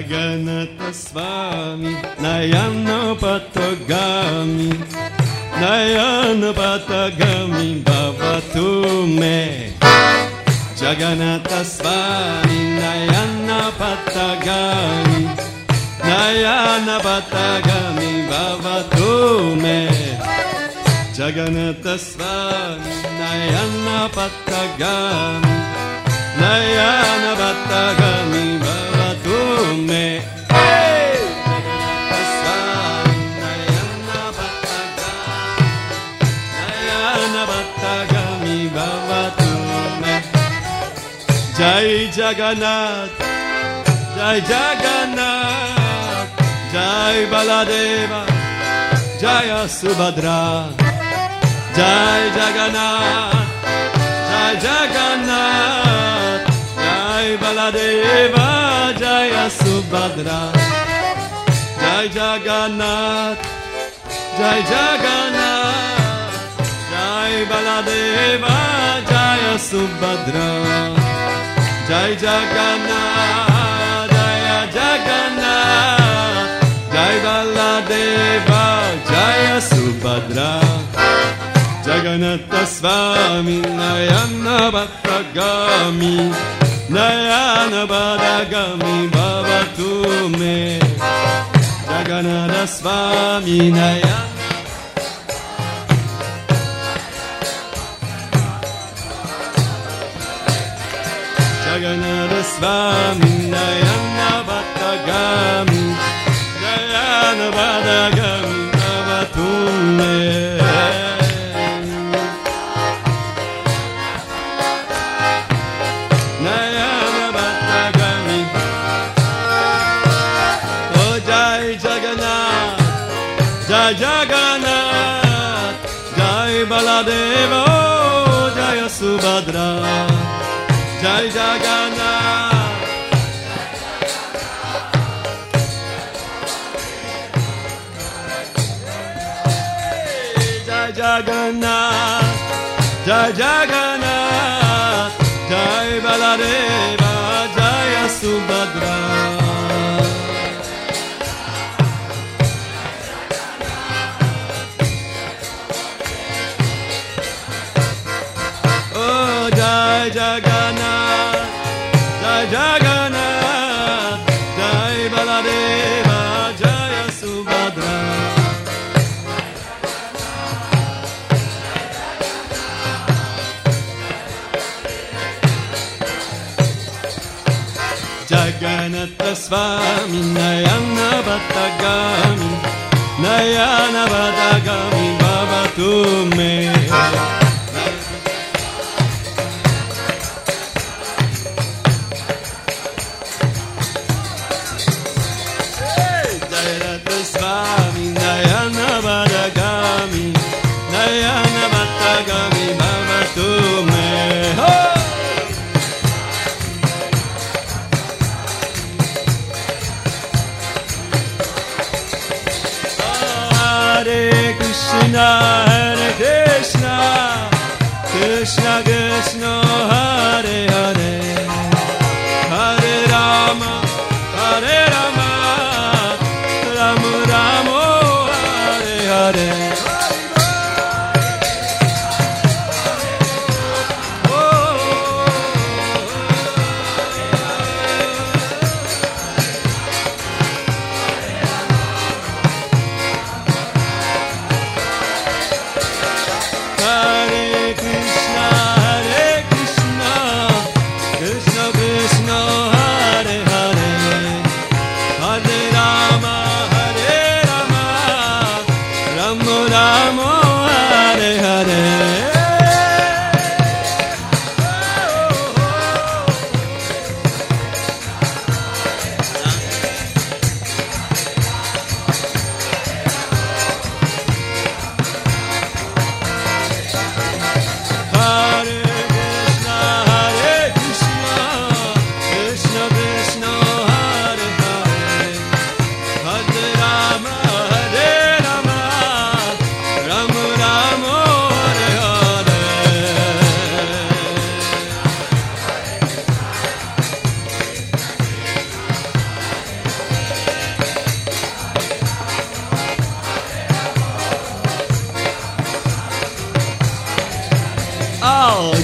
जगनत स्वामी नयनपतगामि नयनबमि भवधू मे। जगनतस्वामी नयनपतगामि नयनबमि भवधू मे। जगनत स्वामी नयनपतगामि नयनबमि Jai Jagannath Jai Jagannath Jai Baladeva Jaya Subhadra Jai Jagannath Jai Jagannath Jai Baladeva Jaya Subhadra. Jai Jagannath Jai Jagannath. Jai Baladeva Jaya Subhadra. Jai Jagannath Jaya Jagannath. Jai Baladeva Jaya Subhadra. Jagannath Swami Nayana Bhattagami नया भवतु मे। जगनस्वामि नया। जगनरस्वामि नया। Subhadra Jai Jagannath. Jai Jagannath. Jai Jagannath. Jai Baladeva Jaya Subhadra स्वामी नयनवतकं नयनवतगं भवतु मे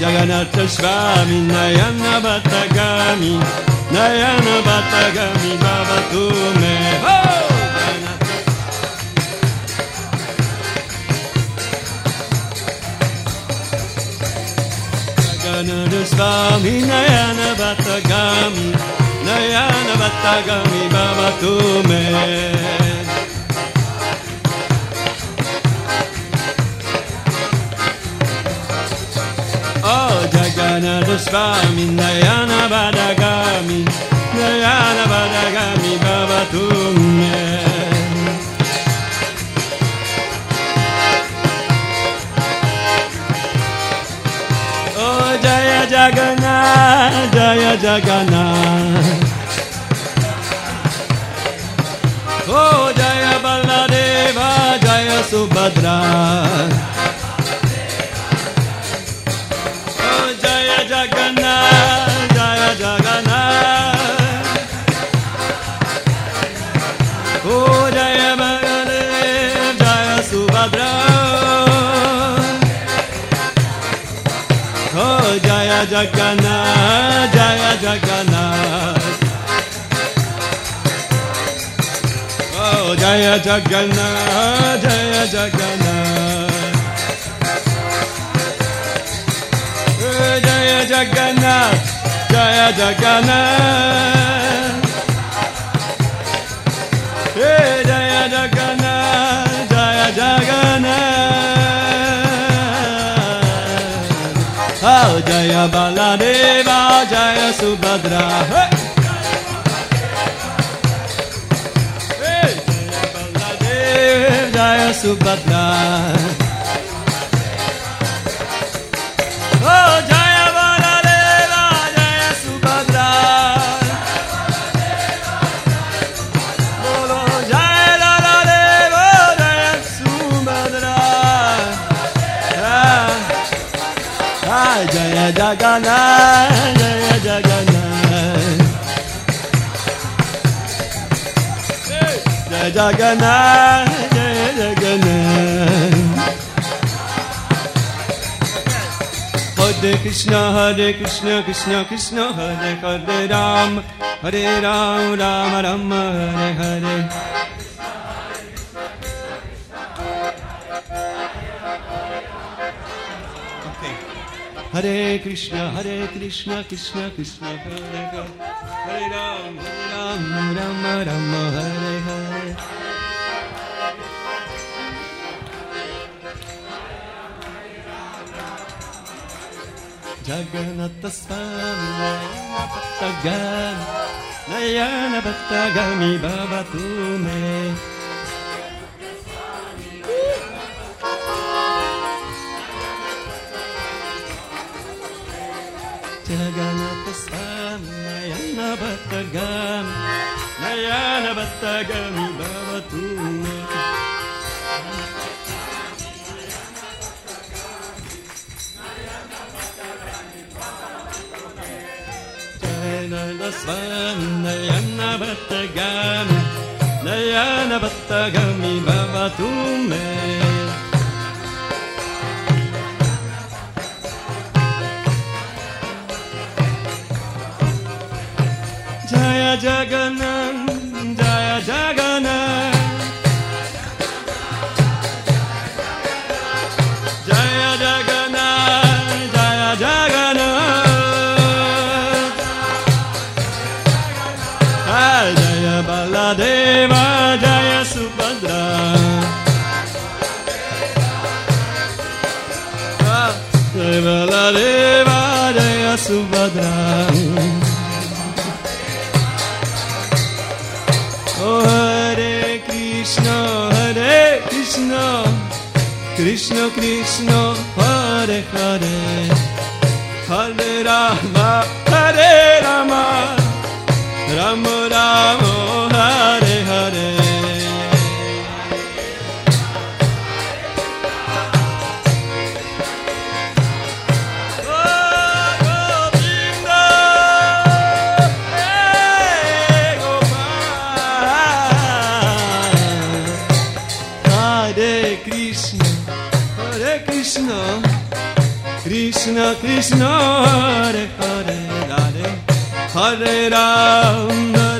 Oh, Jagannatha Swami, Nayana Batagami, Nayana Batagami, Baba Tume. Oh, Jagannatha Swami, Nayana Batagami, Nayana Batagami, Swami, Nayana Badagami, Nayana Badagami, Baba Tumye. Oh, Jaya Jagannath, Jaya Jagannath. Oh, Jaya Baladeva, Jaya Subhadra. Jagannath, Jaya Jagannath. Oh, Jaya Jagannath, Jaya Jagannath. Eh, oh, Jaya Jagannath, Jaya Jagannath. जय बाला देवा जय सुभद्रा। जय Baladev Jai Subhadra. Jagannath, Jaya Jagannath. Hey, Jaya. Hare Krishna, Hare Krishna, Krishna Krishna, Hare Hare Ram, Hare Ram, Ram Ram, Hare Hare. Hare Krishna, Hare Krishna, Krishna Krishna, Hare Hare, Hare Ram, Hare Ram, Ram Ram, Hare Hare. Jagannatha Swami, Nayana Bhattagami, Nayana Bhattagami, Baba Tume. Jagannatha Swami, Nayana Bhattagami, Nayana Bhattagami, Baba Tume. Jagannatha Swami, Nayana Bhattagami, Nayana Bhattagami, Baba Oh Hare Krishna, Hare Krishna, Krishna Krishna, Hare Hare, Hare Rama, Hare Rama, Rama Rama, Krishna Krishna Hare Hare Hare Hare Ram Hare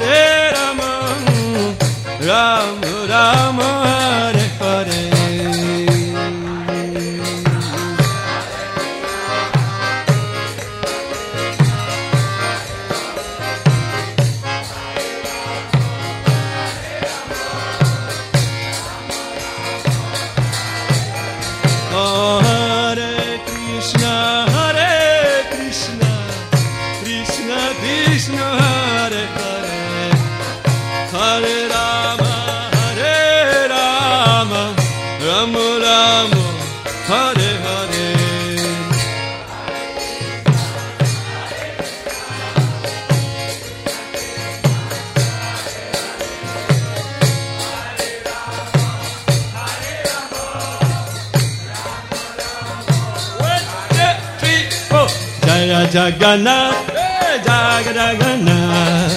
Jagannath, eh, Jaga Jagannath.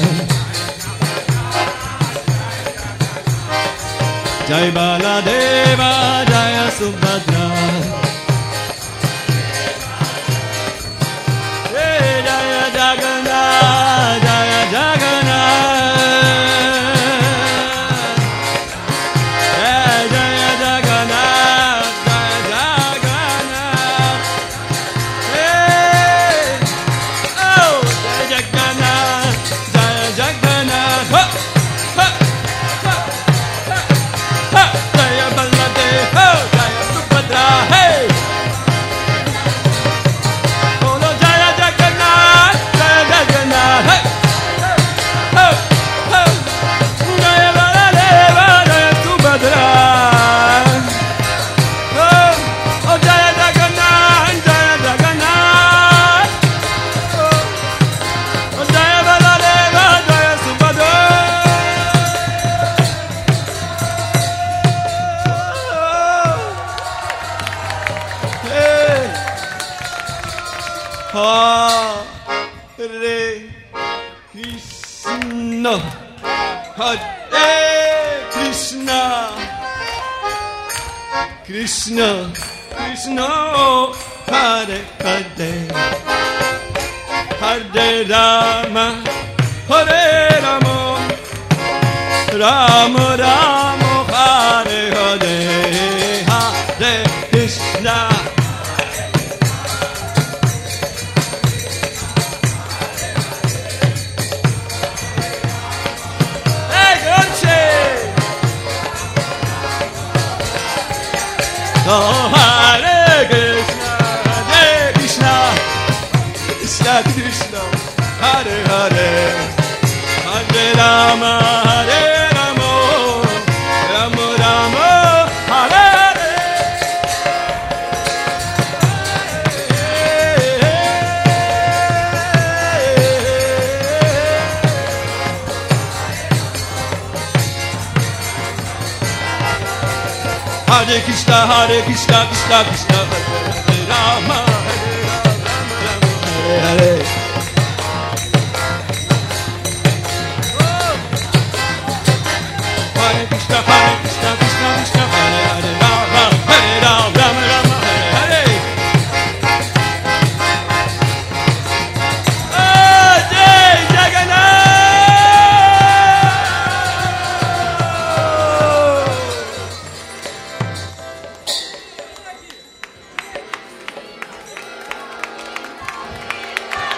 Jai Baladeva, Jaya Subhadra. Rama, Hare Rama, Rama Rama, Hare Hare, Hare Krishna. Oh, Hare Hare Krishna, Hare Krishna, Krishna Krishna, Hare Rama, Hare Rama, Hare Hare. Hare Krishna,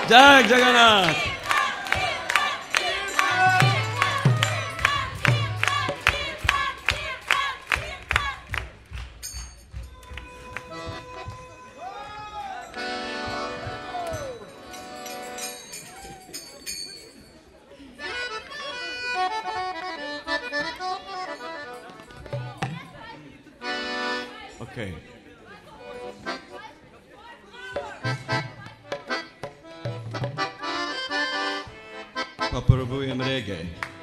Hare Jagannath. Okay. Popróbuję reggae.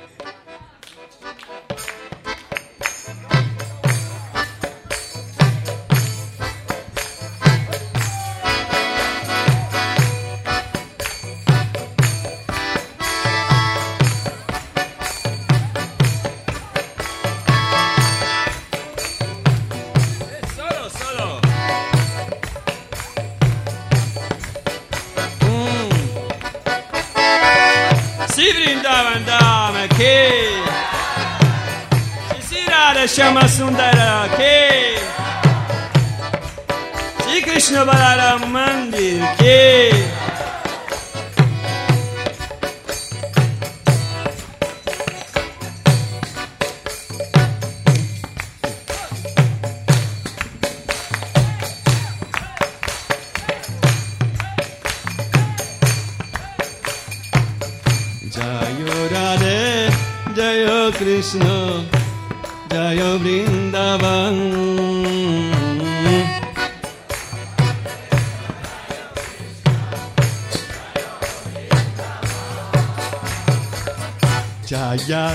Shama Sundara ke Shri Krishna Balaram Mandir ke Jayo Radhe Jayo Krishna वृन्दावया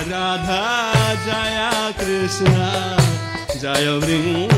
Radha जय कृष्ण जय वृन्द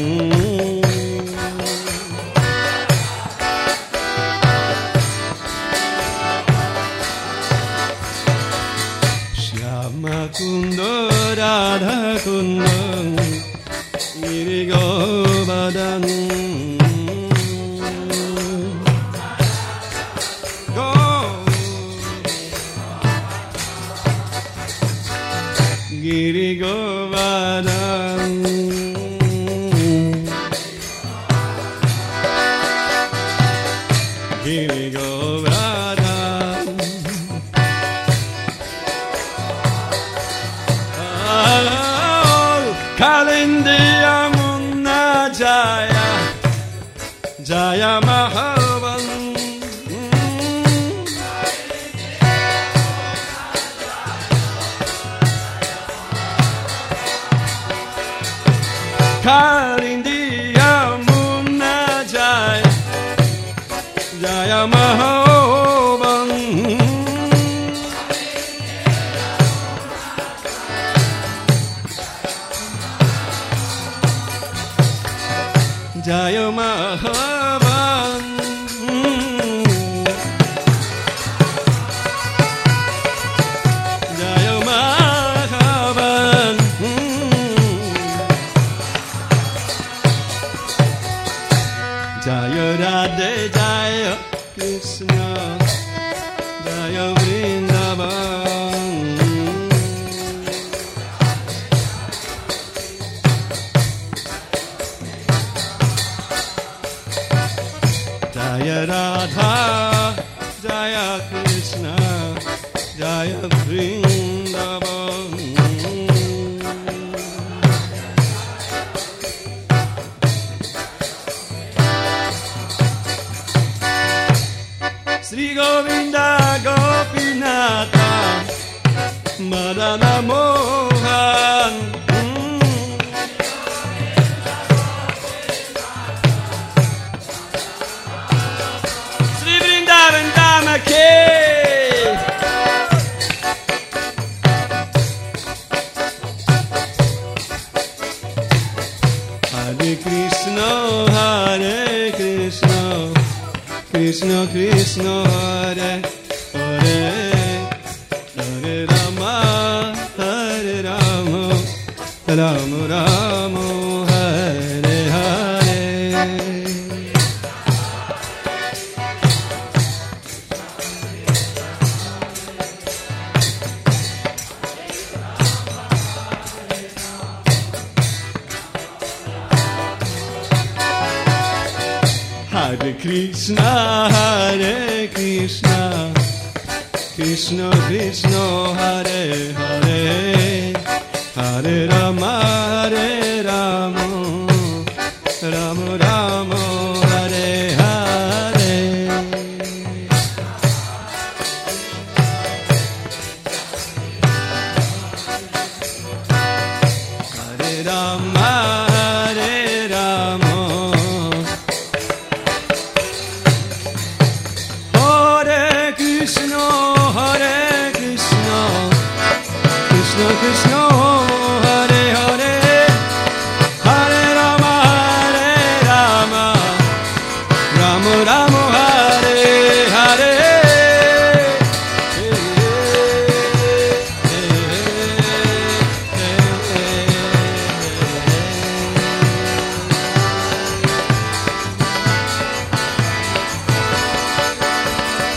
Kalindiya Munna Jaya Jaya Mahavan Kalindiya Radhe Jaya Krishna Jaya Vrindavan. Jaya Radha Jaya Krishna Jaya Vrindavan श्रीगोविन्दा गोपीनाथा मदनमो Ram हरे Ram.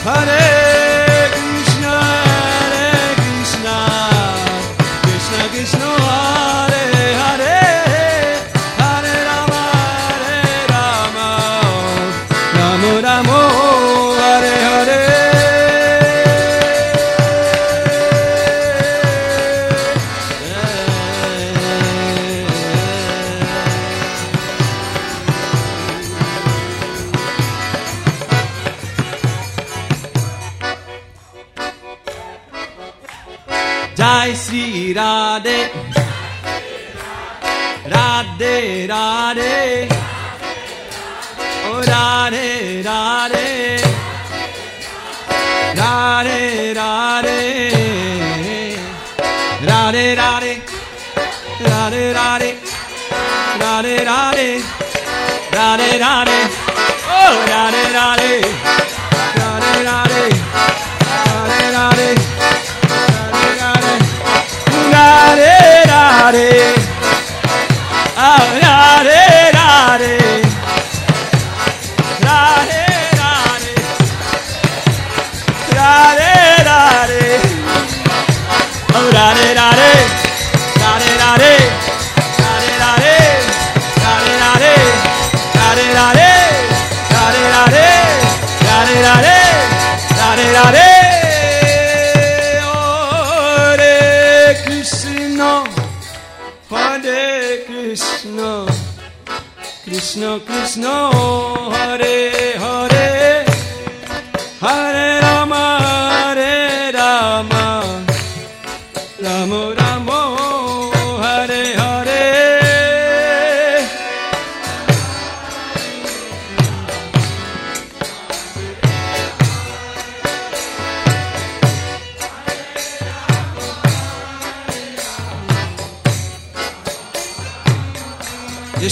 Hare Radhe Radhe Radhe Radhe Radhe Radhe Radhe Radhe Oh Radhe Radhe Radhe Radhe Radhe Radhe Radhe Krishna Krishna Hare Hare Hare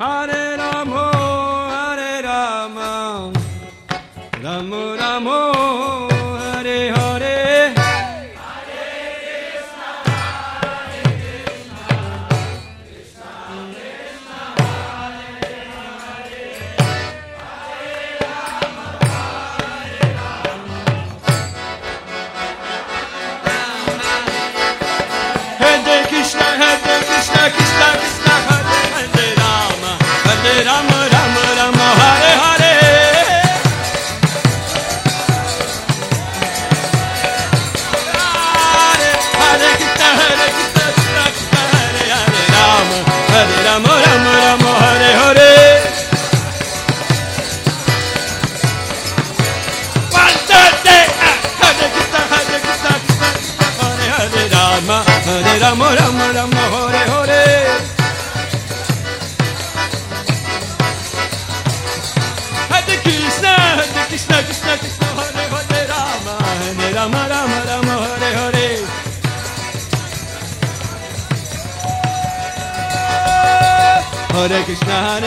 Hare Ram, Hare Rama, Ram Ram.